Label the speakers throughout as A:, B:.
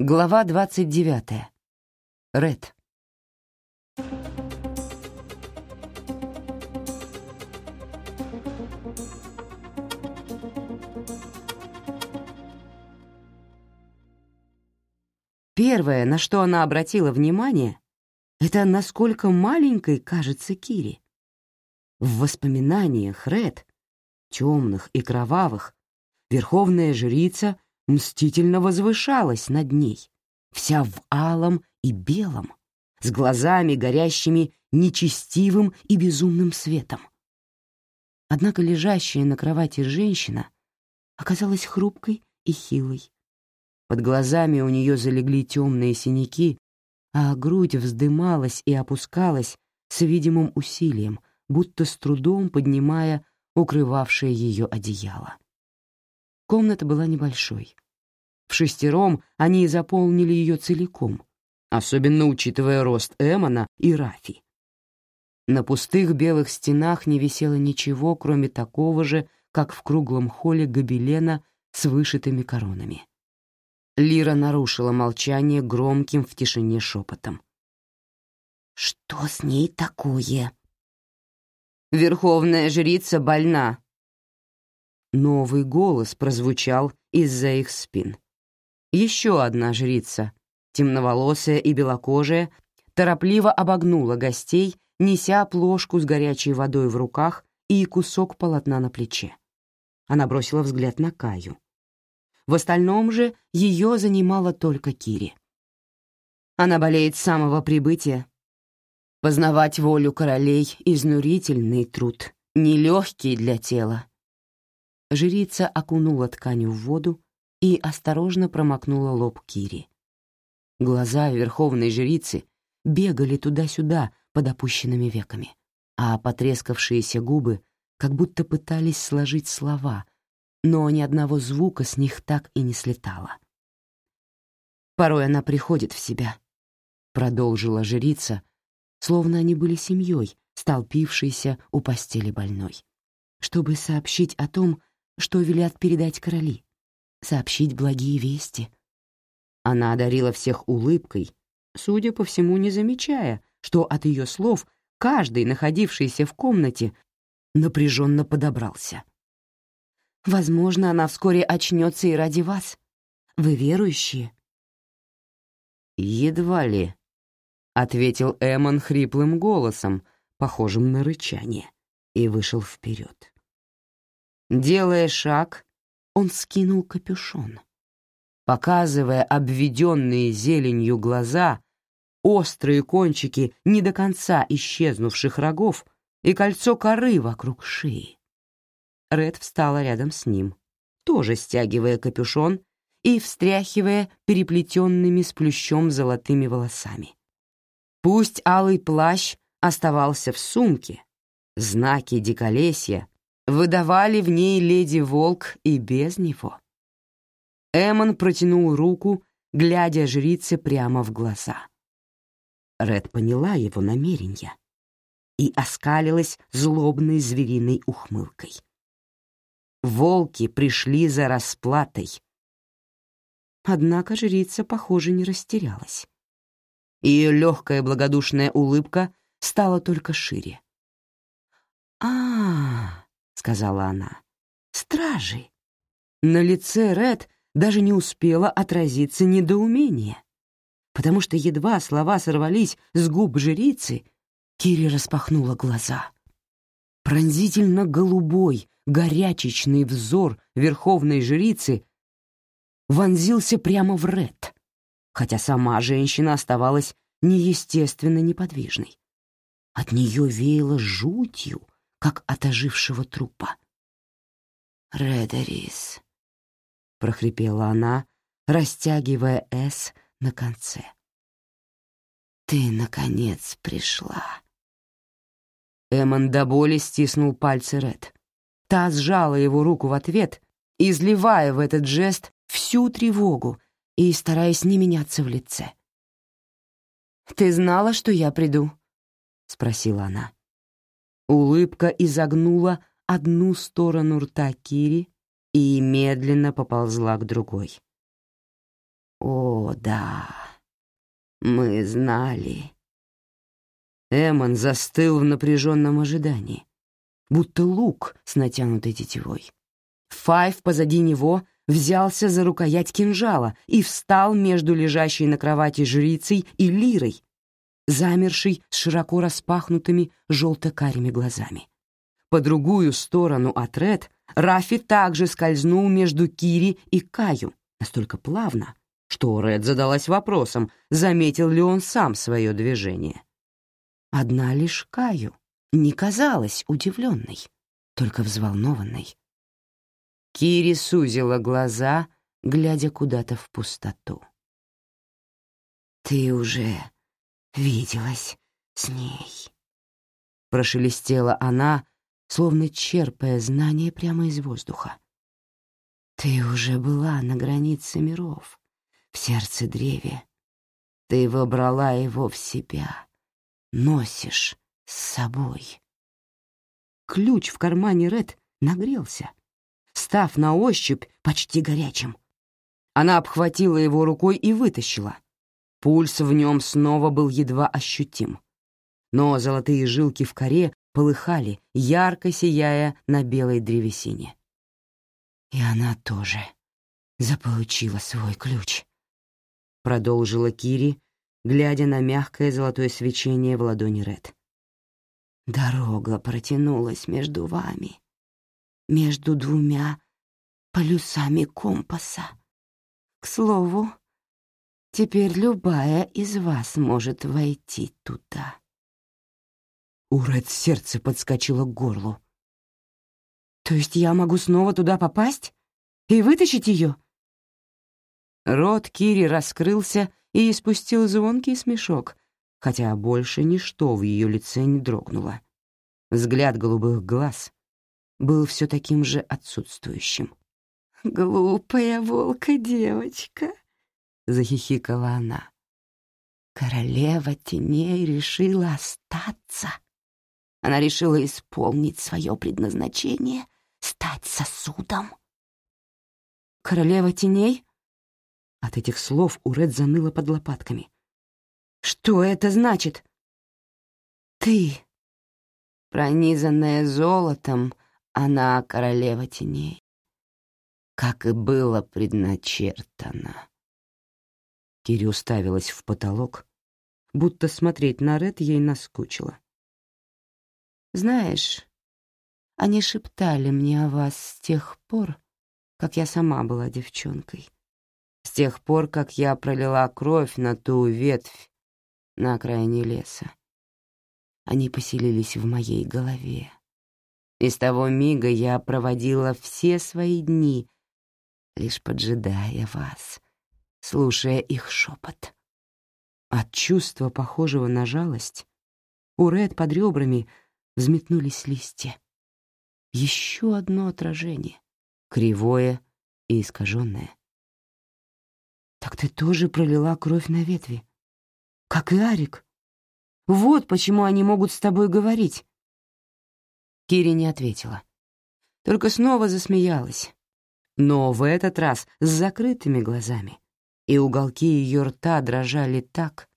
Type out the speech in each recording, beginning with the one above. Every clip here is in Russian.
A: Глава 29. Ред. Первое, на что она обратила внимание, это насколько маленькой кажется Кири. В воспоминаниях Ред, темных и кровавых, верховная жрица мстительно возвышалась над ней, вся в алом и белом, с глазами, горящими нечестивым и безумным светом. Однако лежащая на кровати женщина оказалась хрупкой и хилой. Под глазами у нее залегли темные синяки, а грудь вздымалась и опускалась с видимым усилием, будто с трудом поднимая укрывавшее ее одеяло. Комната была небольшой. В шестером они заполнили ее целиком, особенно учитывая рост Эмона и Рафи. На пустых белых стенах не висело ничего, кроме такого же, как в круглом холле гобелена с вышитыми коронами. Лира нарушила молчание громким в тишине шепотом. «Что с ней такое?» «Верховная жрица больна». Новый голос прозвучал из-за их спин. Еще одна жрица, темноволосая и белокожая, торопливо обогнула гостей, неся плошку с горячей водой в руках и кусок полотна на плече. Она бросила взгляд на Каю. В остальном же ее занимала только Кири. Она болеет с самого прибытия. Познавать волю королей — изнурительный труд, нелегкий для тела. Жрица окунула ткань в воду и осторожно промокнула лоб Кири. Глаза верховной жрицы бегали туда-сюда под опущенными веками, а потрескавшиеся губы как будто пытались сложить слова — но ни одного звука с них так и не слетало. «Порой она приходит в себя», — продолжила жрица, словно они были семьей, столпившейся у постели больной, чтобы сообщить о том, что велят передать короли, сообщить благие вести. Она одарила всех улыбкой, судя по всему, не замечая, что от ее слов каждый, находившийся в комнате, напряженно подобрался. Возможно, она вскоре очнется и ради вас. Вы верующие?» «Едва ли», — ответил Эмон хриплым голосом, похожим на рычание, и вышел вперед. Делая шаг, он скинул капюшон. Показывая обведенные зеленью глаза, острые кончики не до конца исчезнувших рогов и кольцо коры вокруг шеи. Ред встала рядом с ним, тоже стягивая капюшон и встряхивая переплетенными с плющом золотыми волосами. Пусть алый плащ оставался в сумке, знаки диколесья выдавали в ней леди Волк и без него. Эмон протянул руку, глядя жрице прямо в глаза. Ред поняла его намерения и оскалилась злобной звериной ухмылкой. Волки пришли за расплатой. Однако жрица, похоже, не растерялась. Ее легкая благодушная улыбка стала только шире. а, сказала она, — «стражи». На лице Ред даже не успела отразиться недоумение, потому что едва слова сорвались с губ жрицы, Кири распахнула глаза. Пронзительно голубой, горячечный взор верховной жрицы вонзился прямо в Ред, хотя сама женщина оставалась неестественно неподвижной. От нее веяло жутью, как от ожившего трупа. «Редерис», — прохрипела она, растягивая «С» на конце. «Ты, наконец, пришла». Эммон до боли стиснул пальцы Ред. Та сжала его руку в ответ, изливая в этот жест всю тревогу и стараясь не меняться в лице. «Ты знала, что я приду?» — спросила она. Улыбка изогнула одну сторону рта Кири и медленно поползла к другой. О, да, мы знали. Эмон застыл в напряженном ожидании, будто лук с натянутой тетивой. Файв позади него взялся за рукоять кинжала и встал между лежащей на кровати жрицей и лирой, замершей с широко распахнутыми желто-карими глазами. По другую сторону от Ред Рафи также скользнул между Кири и Каю настолько плавно, что Ред задалась вопросом, заметил ли он сам свое движение. Одна лишь Каю не казалась удивленной, только взволнованной. Кири сузила глаза, глядя куда-то в пустоту. «Ты уже виделась с ней», — прошелестела она, словно черпая знания прямо из воздуха. «Ты уже была на границе миров, в сердце древе. Ты вобрала его в себя, носишь с собой». Ключ в кармане Ред нагрелся, став на ощупь почти горячим. Она обхватила его рукой и вытащила. Пульс в нем снова был едва ощутим. Но золотые жилки в коре полыхали, ярко сияя на белой древесине. И она тоже заполучила свой ключ. Продолжила Кири, глядя на мягкое золотое свечение в ладони Ред. Дорога протянулась между вами, между двумя полюсами компаса. К слову, теперь любая из вас может войти туда. У сердце подскочило к горлу. «То есть я могу снова туда попасть и вытащить ее?» Рот Кири раскрылся и испустил звонкий смешок, хотя больше ничто в ее лице не дрогнуло. Взгляд голубых глаз был все таким же отсутствующим. «Глупая волка-девочка», — захихикала она. «Королева теней решила остаться. Она решила исполнить свое предназначение — стать сосудом». «Королева теней?» От этих слов у Ред заныло под лопатками. «Что это значит?» «Ты, пронизанная золотом, она королева теней, как и было предначертано». Кири уставилась в потолок, будто смотреть на Ред ей наскучило. «Знаешь, они шептали мне о вас с тех пор, как я сама была девчонкой. С тех пор, как я пролила кровь на ту ветвь на окраине леса. Они поселились в моей голове. И с того мига я проводила все свои дни, лишь поджидая вас, слушая их шепот. От чувства, похожего на жалость, у Ред под ребрами взметнулись листья. Еще одно отражение, кривое и искаженное. «Так ты тоже пролила кровь на ветви, как и Арик. Вот почему они могут с тобой говорить». Кири не ответила, только снова засмеялась, но в этот раз с закрытыми глазами, и уголки ее рта дрожали так,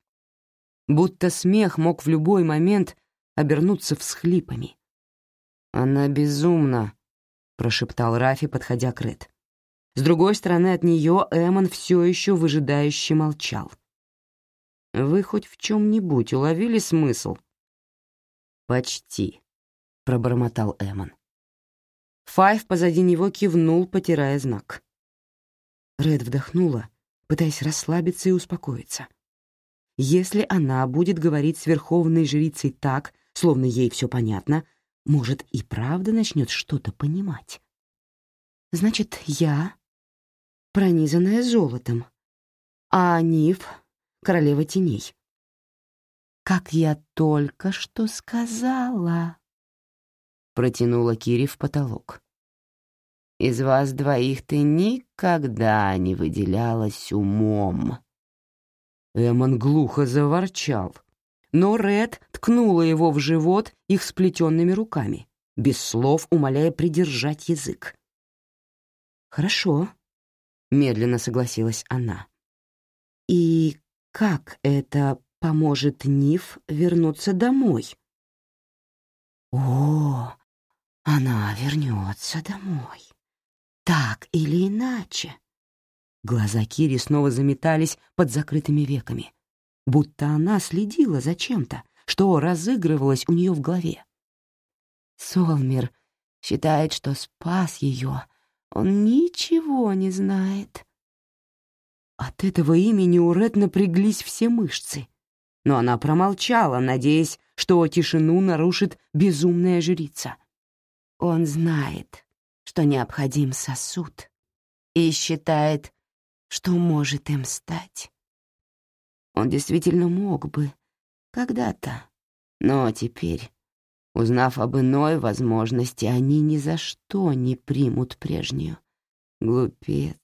A: будто смех мог в любой момент обернуться всхлипами. «Она безумна», — прошептал Рафи, подходя к Ред. С другой стороны от нее Эмон все еще выжидающе молчал. «Вы хоть в чем-нибудь уловили смысл?» «Почти», — пробормотал Эмон. Файв позади него кивнул, потирая знак. Ред вдохнула, пытаясь расслабиться и успокоиться. Если она будет говорить с верховной жрицей так, словно ей все понятно, может, и правда начнет что-то понимать. Значит, я пронизанная золотом, а Ниф — королева теней. «Как я только что сказала!» — протянула Кири в потолок. «Из вас двоих ты никогда не выделялась умом». Эмон глухо заворчал, но Ред ткнула его в живот их сплетенными руками, без слов умоляя придержать язык. «Хорошо», — медленно согласилась она. как это поможет Ниф вернуться домой? О, она вернется домой. Так или иначе. Глаза Кири снова заметались под закрытыми веками, будто она следила за чем-то, что разыгрывалось у нее в голове. Солмер считает, что спас ее. Он ничего не знает. От этого имени у Ред напряглись все мышцы. Но она промолчала, надеясь, что тишину нарушит безумная жрица. Он знает, что необходим сосуд, и считает, что может им стать. Он действительно мог бы когда-то, но теперь, узнав об иной возможности, они ни за что не примут прежнюю. Глупец.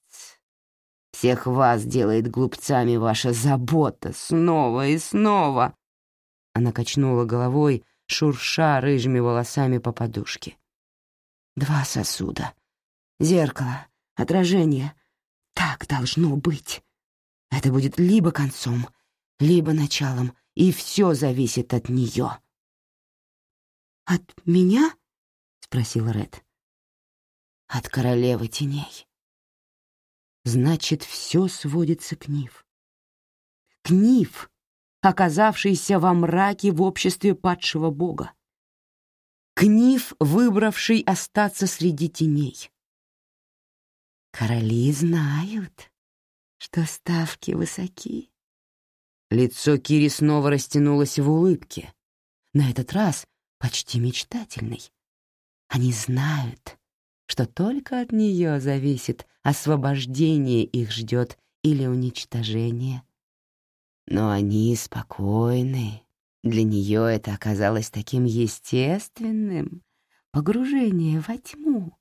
A: Всех вас делает глупцами ваша забота снова и снова. Она качнула головой, шурша рыжими волосами по подушке. Два сосуда. Зеркало, отражение. Так должно быть. Это будет либо концом, либо началом, и все зависит от нее. «От меня?» — спросил Ред. «От королевы теней». Значит, все сводится к Нив. К Нив, оказавшейся во мраке в обществе падшего бога. К Нив, выбравший остаться среди теней. Короли знают, что ставки высоки. Лицо Кири снова растянулось в улыбке, на этот раз почти мечтательной. Они знают, что только от нее зависит, освобождение их ждет или уничтожение. Но они спокойны. Для нее это оказалось таким естественным — погружение во тьму.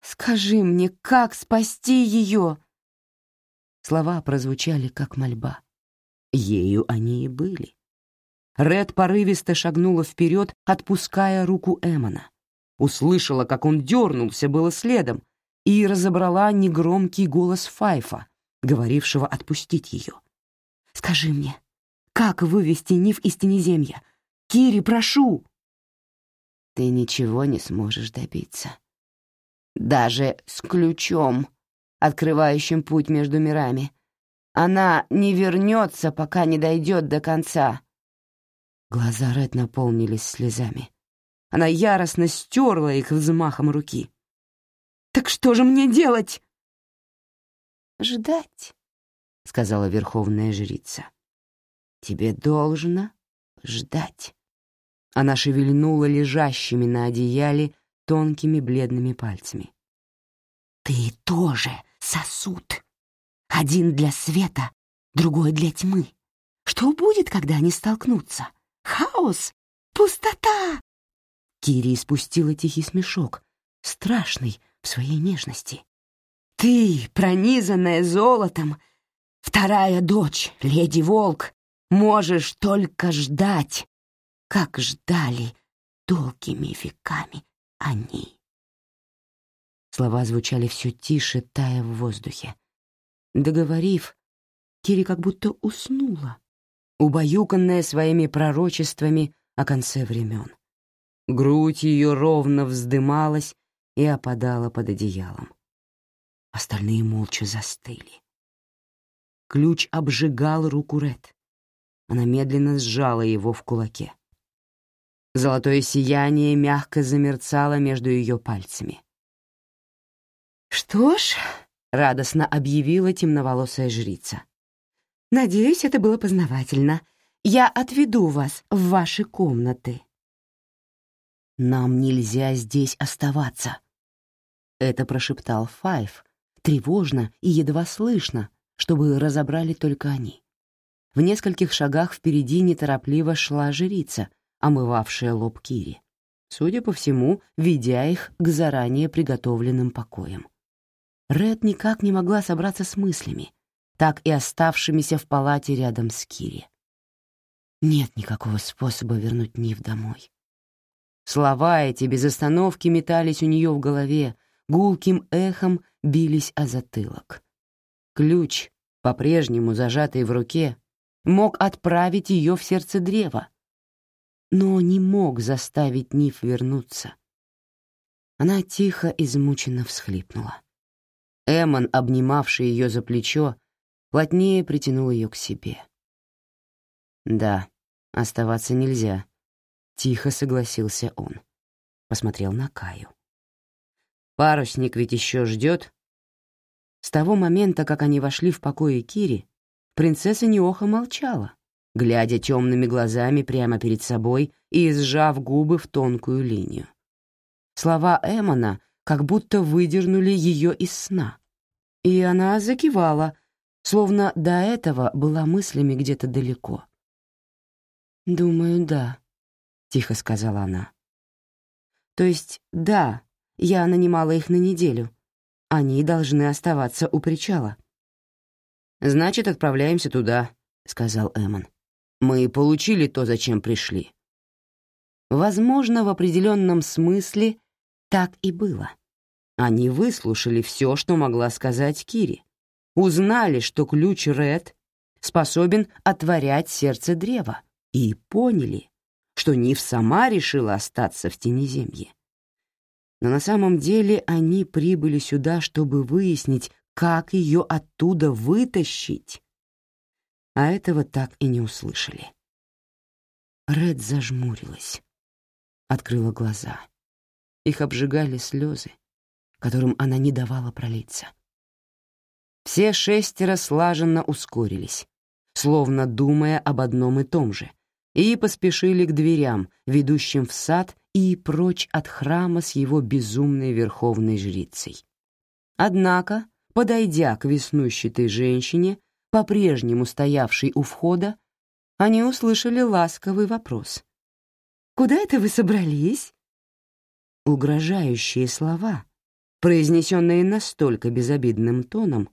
A: «Скажи мне, как спасти ее?» Слова прозвучали как мольба. Ею они и были. Ред порывисто шагнула вперед, отпуская руку Эмона. Услышала, как он дернулся было следом, и разобрала негромкий голос Файфа, говорившего отпустить ее. «Скажи мне, как вывести Нив из Тенеземья? Кири, прошу!» «Ты ничего не сможешь добиться. Даже с ключом, открывающим путь между мирами. Она не вернется, пока не дойдет до конца». Глаза Ред наполнились слезами. Она яростно стерла их взмахом руки. «Так что же мне делать?» «Ждать», — сказала верховная жрица. «Тебе должно ждать». Она шевельнула лежащими на одеяле тонкими бледными пальцами. «Ты тоже сосуд. Один для света, другой для тьмы. Что будет, когда они столкнутся? Хаос? Пустота?» Кири испустила тихий смешок, страшный в своей нежности. «Ты, пронизанная золотом, вторая дочь, леди Волк, можешь только ждать, как ждали долгими веками они». Слова звучали все тише, тая в воздухе. Договорив, Кири как будто уснула, убаюканная своими пророчествами о конце времен. Грудь ее ровно вздымалась и опадала под одеялом. Остальные молча застыли. Ключ обжигал руку Ред. Она медленно сжала его в кулаке. Золотое сияние мягко замерцало между ее пальцами. «Что ж», — радостно объявила темноволосая жрица, — «надеюсь, это было познавательно. Я отведу вас в ваши комнаты». «Нам нельзя здесь оставаться», — это прошептал Файв, тревожно и едва слышно, чтобы разобрали только они. В нескольких шагах впереди неторопливо шла жрица, омывавшая лоб Кири, судя по всему, ведя их к заранее приготовленным покоям. Ред никак не могла собраться с мыслями, так и оставшимися в палате рядом с Кири. Нет никакого способа вернуть Нив домой. Слова эти без остановки метались у нее в голове, гулким эхом бились о затылок. Ключ по-прежнему зажатый в руке, мог отправить ее в сердце древа, но не мог заставить Ниф вернуться. Она тихо, измученно всхлипнула. Эмон, обнимавший ее за плечо, плотнее притянул ее к себе. «Да, оставаться нельзя», — тихо согласился он. Посмотрел на Каю. «Парусник ведь еще ждет?» С того момента, как они вошли в покои Кири, принцесса Неоха молчала, глядя темными глазами прямо перед собой и сжав губы в тонкую линию. Слова Эмона как будто выдернули ее из сна. И она закивала, словно до этого была мыслями где-то далеко. «Думаю, да», — тихо сказала она. «То есть, да, я нанимала их на неделю. Они должны оставаться у причала». «Значит, отправляемся туда», — сказал Эмон. «Мы получили то, зачем пришли». Возможно, в определенном смысле так и было. Они выслушали все, что могла сказать Кири. Узнали, что ключ Ред способен отворять сердце древа, и поняли, что Нив сама решила остаться в Тенеземье. Но на самом деле они прибыли сюда, чтобы выяснить, как ее оттуда вытащить. А этого так и не услышали. Ред зажмурилась, открыла глаза. Их обжигали слезы, которым она не давала пролиться. Все шестеро слаженно ускорились, словно думая об одном и том же, и поспешили к дверям, ведущим в сад и прочь от храма с его безумной верховной жрицей. Однако, подойдя к веснущатой женщине, по-прежнему стоявшей у входа, они услышали ласковый вопрос. «Куда это вы собрались?» Угрожающие слова, произнесенные настолько безобидным тоном,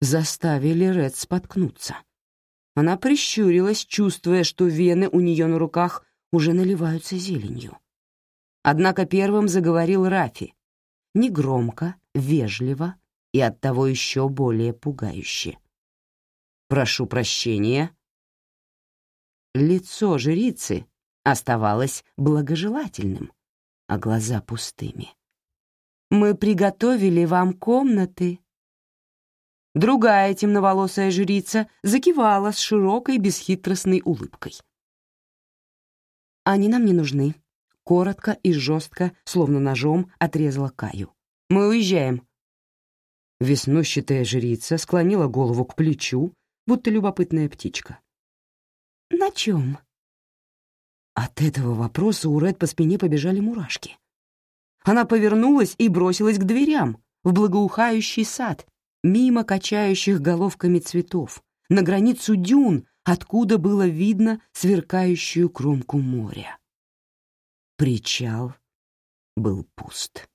A: заставили Ред споткнуться. Она прищурилась, чувствуя, что вены у нее на руках уже наливаются зеленью. Однако первым заговорил Рафи. Негромко, вежливо и оттого еще более пугающе. «Прошу прощения». Лицо жрицы оставалось благожелательным, а глаза пустыми. «Мы приготовили вам комнаты», Другая темноволосая жрица закивала с широкой бесхитростной улыбкой. «Они нам не нужны», — коротко и жестко, словно ножом, отрезала Каю. «Мы уезжаем». Веснущатая жрица склонила голову к плечу, будто любопытная птичка. «На чем?» От этого вопроса у Ред по спине побежали мурашки. Она повернулась и бросилась к дверям, в благоухающий сад, мимо качающих головками цветов, на границу дюн, откуда было видно сверкающую кромку моря. Причал был пуст.